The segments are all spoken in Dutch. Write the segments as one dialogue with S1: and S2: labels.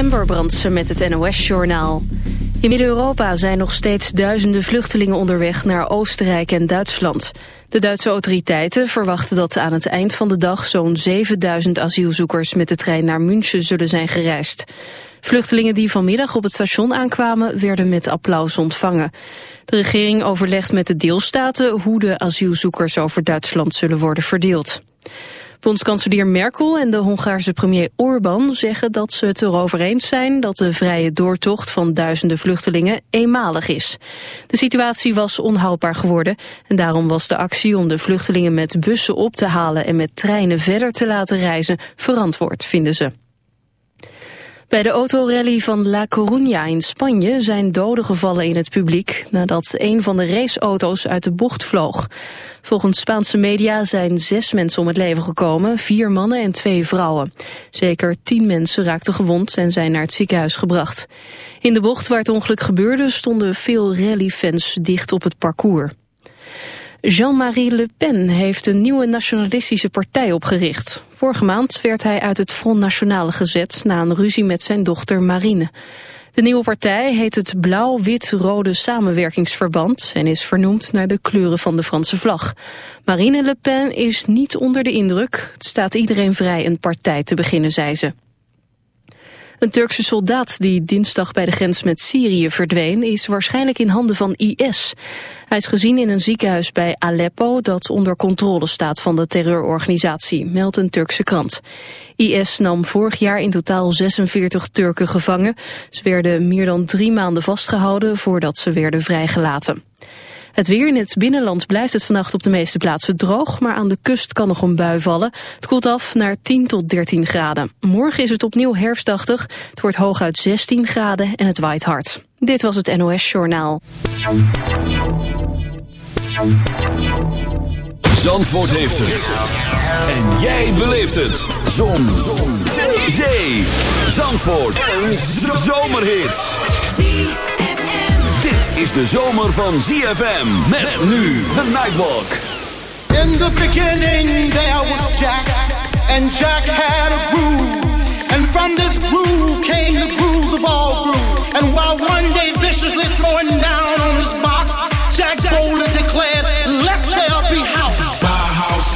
S1: Amber Brandsen met het NOS-journaal. In Midden-Europa zijn nog steeds duizenden vluchtelingen onderweg naar Oostenrijk en Duitsland. De Duitse autoriteiten verwachten dat aan het eind van de dag zo'n 7000 asielzoekers met de trein naar München zullen zijn gereisd. Vluchtelingen die vanmiddag op het station aankwamen werden met applaus ontvangen. De regering overlegt met de deelstaten hoe de asielzoekers over Duitsland zullen worden verdeeld. Bondskanselier Merkel en de Hongaarse premier Orbán zeggen dat ze het erover eens zijn dat de vrije doortocht van duizenden vluchtelingen eenmalig is. De situatie was onhoudbaar geworden en daarom was de actie om de vluchtelingen met bussen op te halen en met treinen verder te laten reizen verantwoord, vinden ze. Bij de autorally van La Coruña in Spanje zijn doden gevallen in het publiek nadat een van de raceauto's uit de bocht vloog. Volgens Spaanse media zijn zes mensen om het leven gekomen, vier mannen en twee vrouwen. Zeker tien mensen raakten gewond en zijn naar het ziekenhuis gebracht. In de bocht waar het ongeluk gebeurde stonden veel rallyfans dicht op het parcours. Jean-Marie Le Pen heeft een nieuwe nationalistische partij opgericht. Vorige maand werd hij uit het Front National gezet na een ruzie met zijn dochter Marine. De nieuwe partij heet het Blauw-Wit-Rode Samenwerkingsverband en is vernoemd naar de kleuren van de Franse vlag. Marine Le Pen is niet onder de indruk. Het staat iedereen vrij een partij te beginnen, zei ze. Een Turkse soldaat die dinsdag bij de grens met Syrië verdween... is waarschijnlijk in handen van IS. Hij is gezien in een ziekenhuis bij Aleppo... dat onder controle staat van de terreurorganisatie, meldt een Turkse krant. IS nam vorig jaar in totaal 46 Turken gevangen. Ze werden meer dan drie maanden vastgehouden voordat ze werden vrijgelaten. Het weer in het binnenland blijft het vannacht op de meeste plaatsen droog, maar aan de kust kan nog een bui vallen. Het koelt af naar 10 tot 13 graden. Morgen is het opnieuw herfstachtig, het wordt hooguit 16 graden en het waait hard. Dit was het NOS Journaal.
S2: Zandvoort heeft het. En jij beleeft het. Zon. Zon. Zee. Zandvoort. Een zomerhit is de zomer van ZFM. Met nu de Nightwalk.
S3: In the beginning there was Jack. And Jack had a groove. And from this groove came the grooves of all grooves. And while one day viciously throwing down on his box, Jack boldly declared, let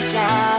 S4: 下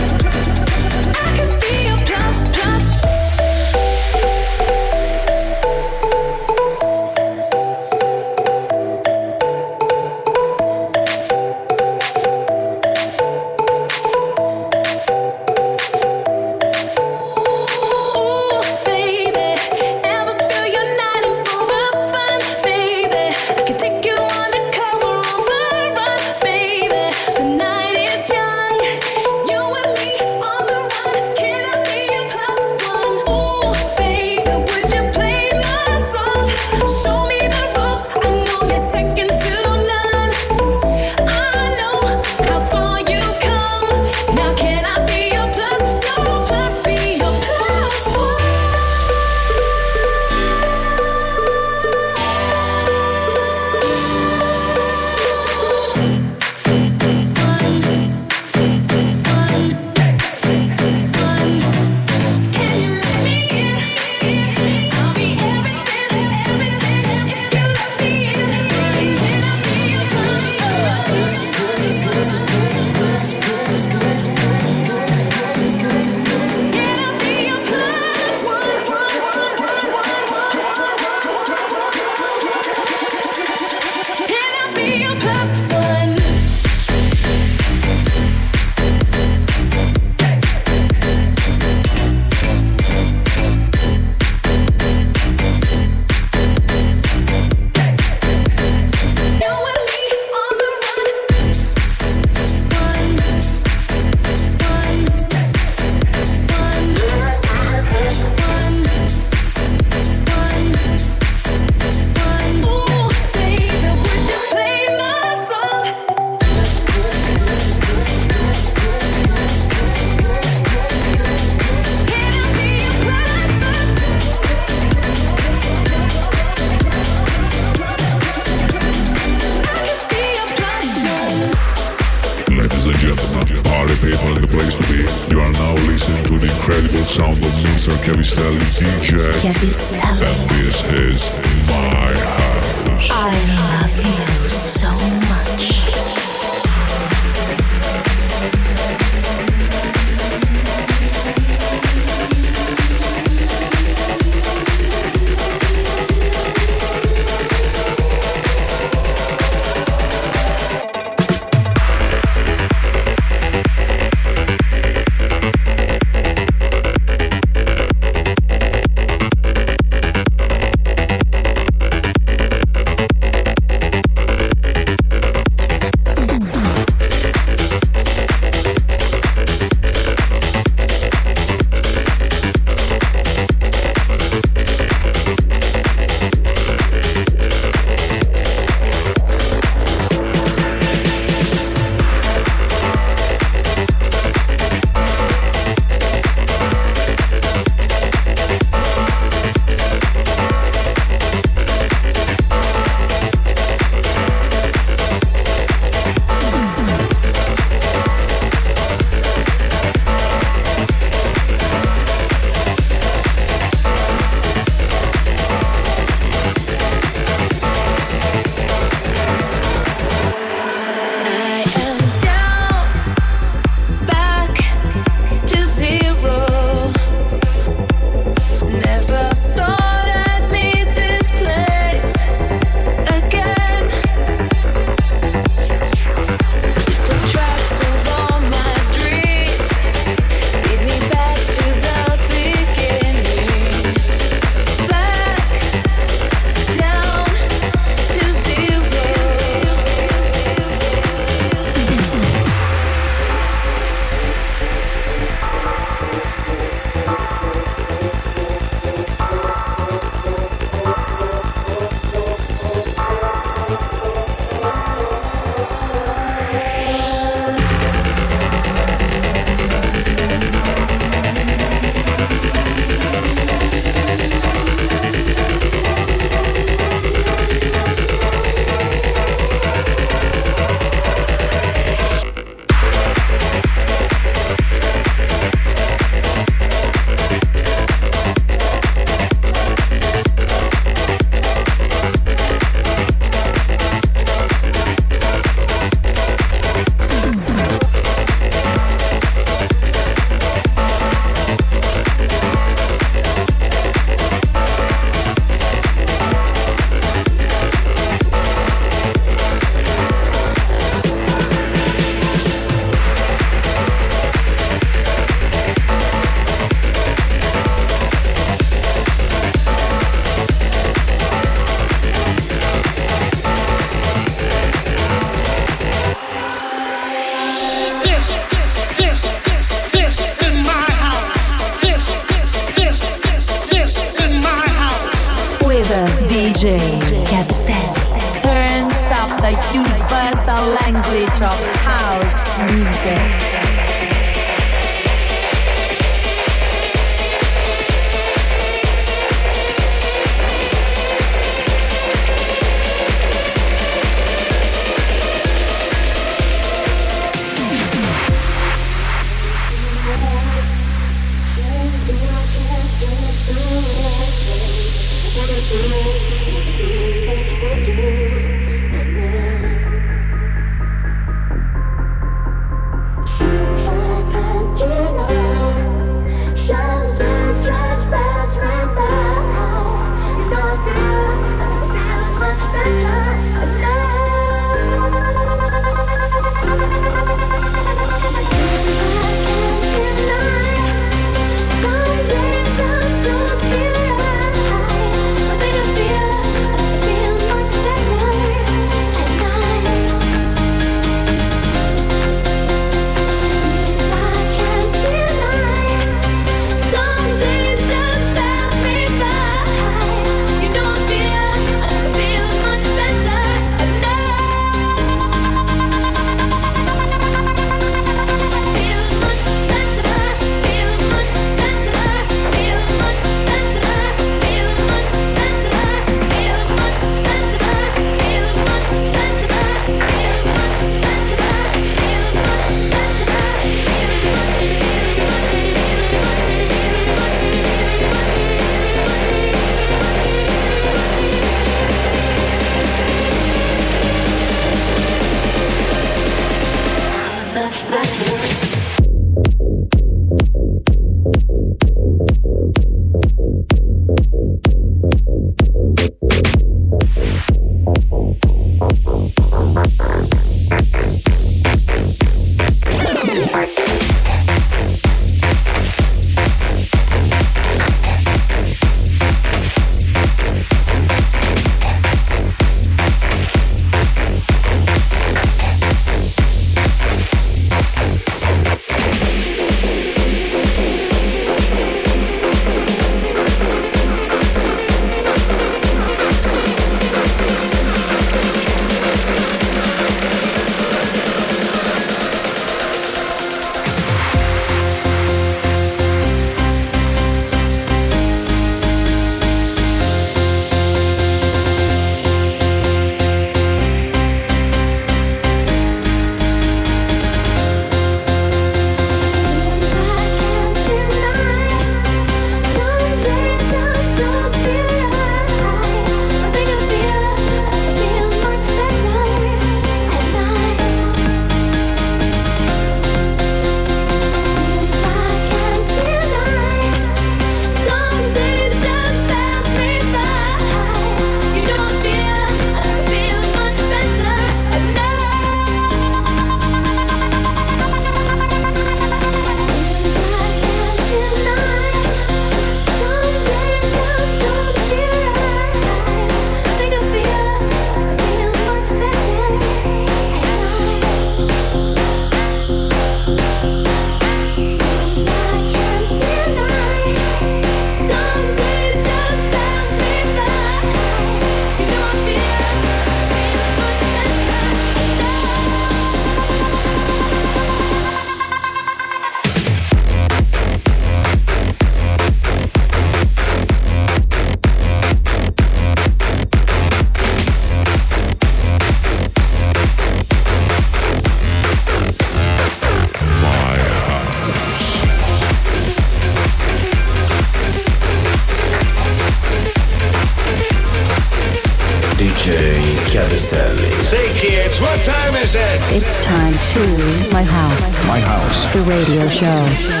S4: show.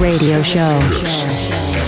S5: Radio show.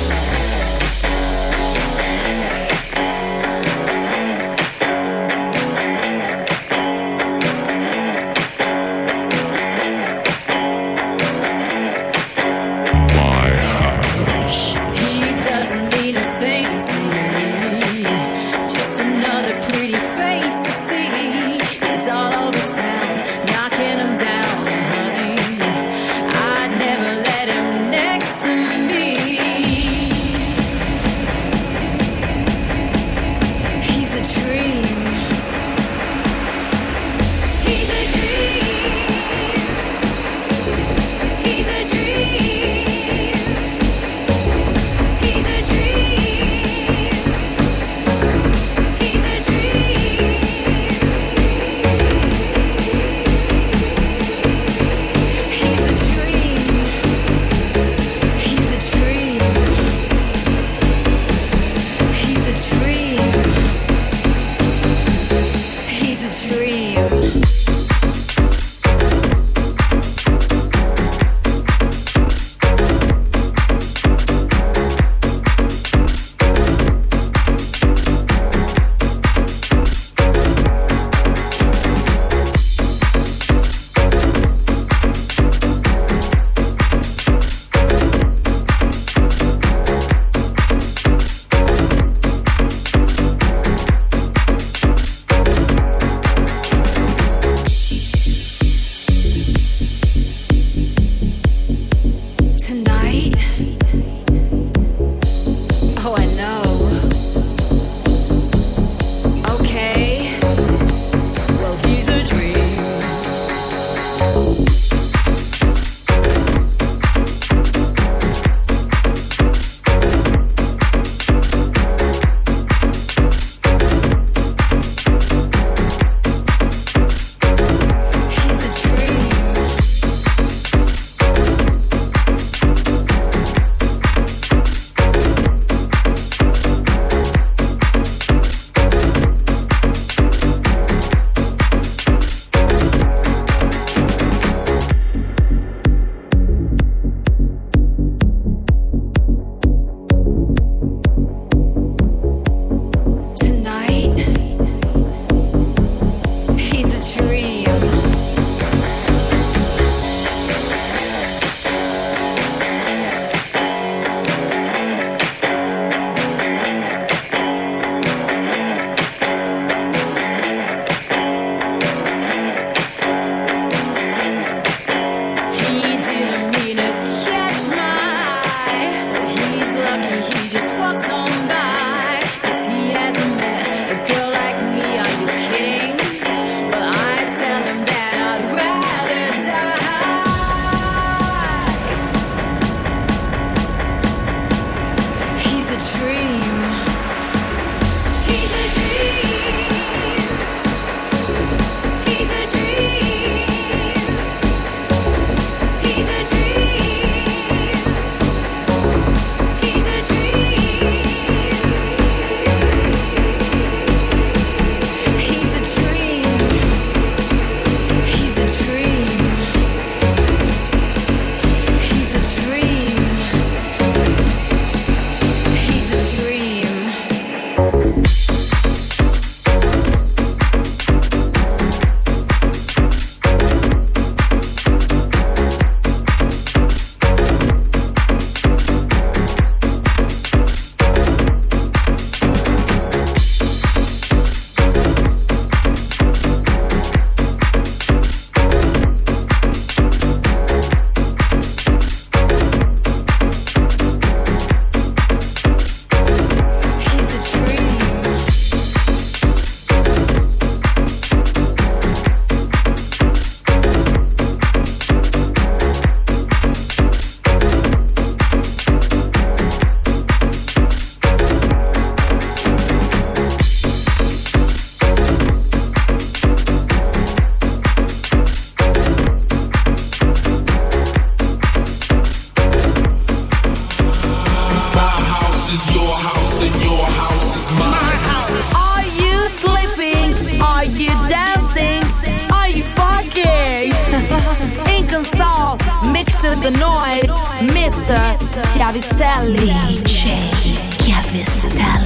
S6: DJ.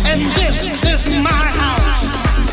S6: And this is my house.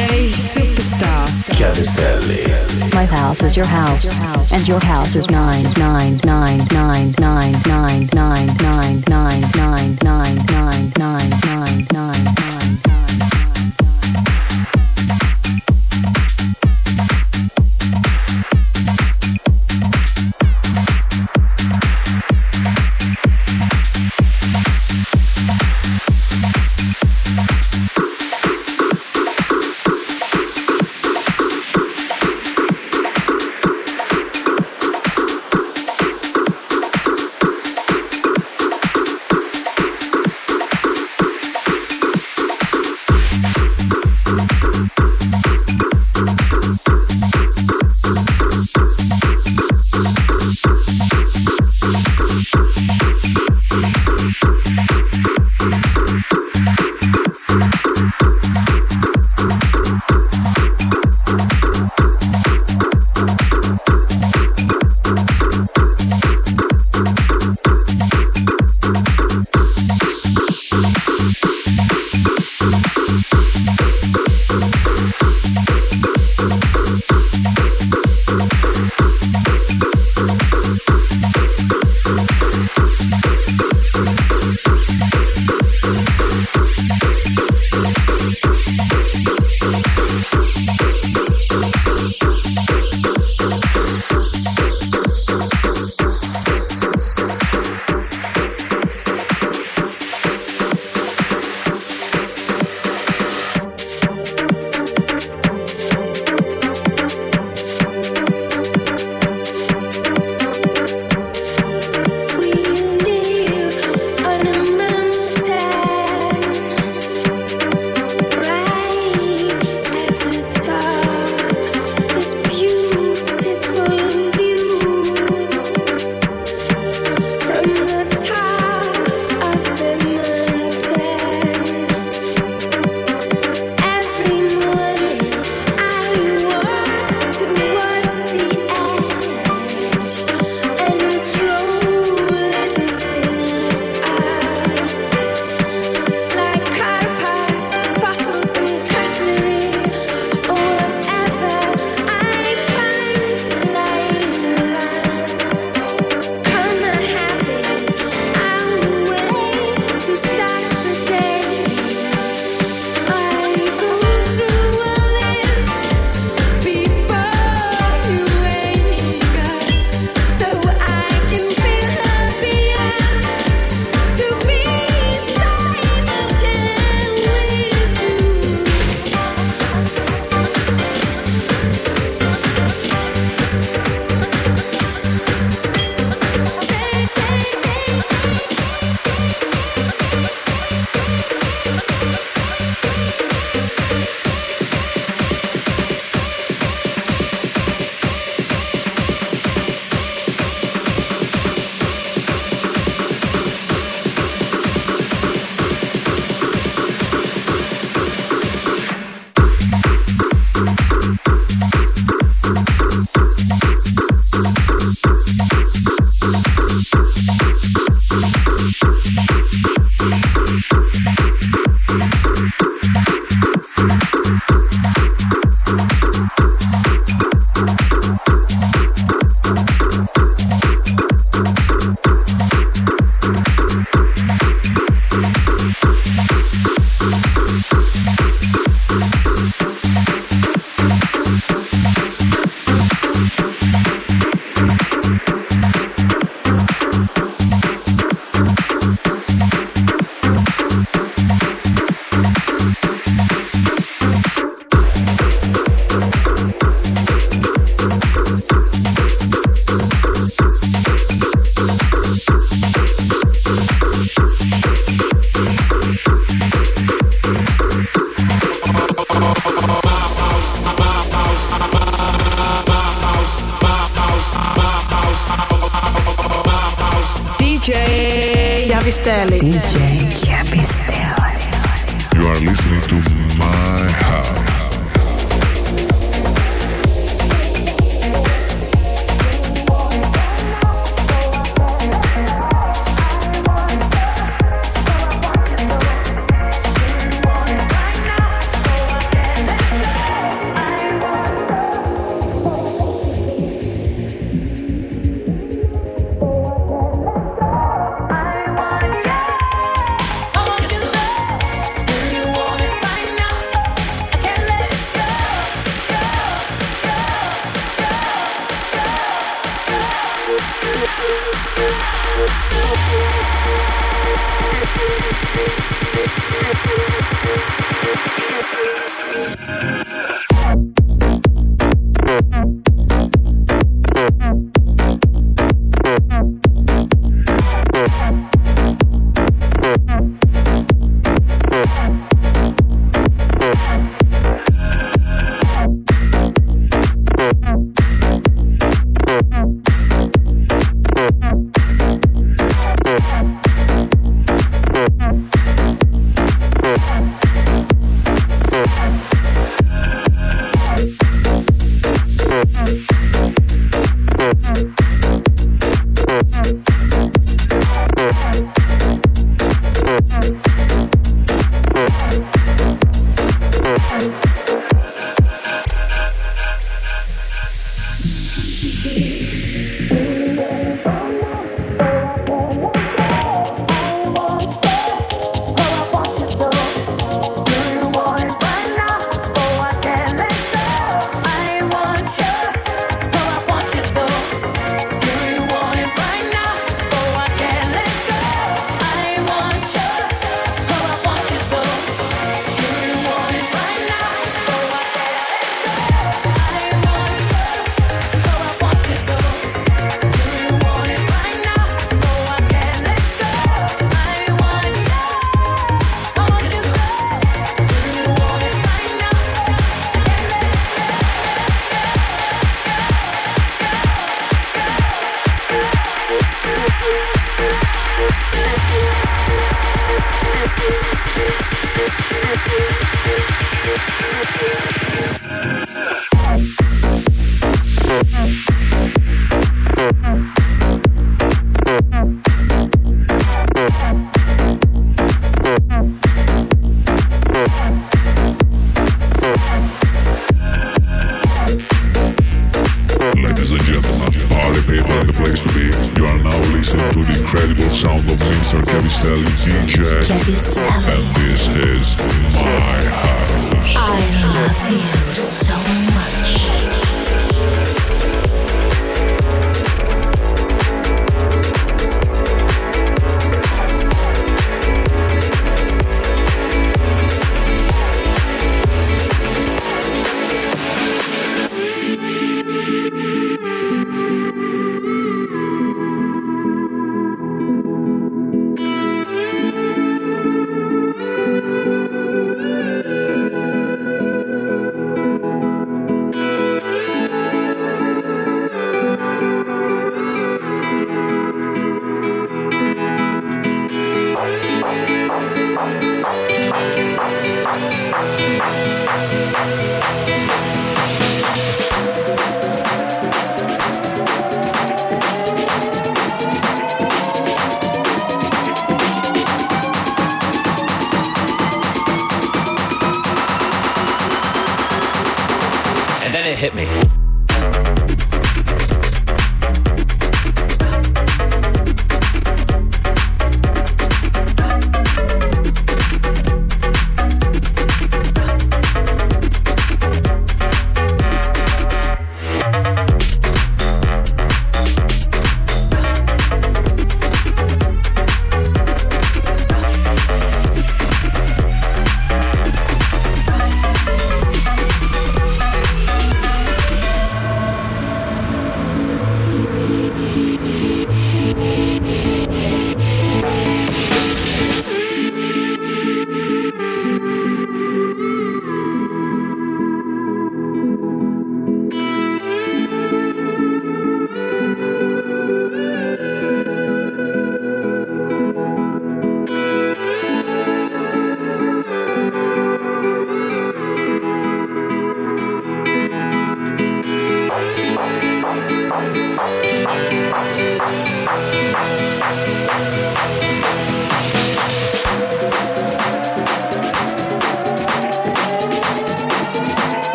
S5: DJ
S7: Superstar.
S8: Chiavistelli.
S9: My house is your house, and your house is nine nine nine nine nine nine nine nine nine nine nine nine nine nine nine.
S6: Cavistelli DJ. And this is my house.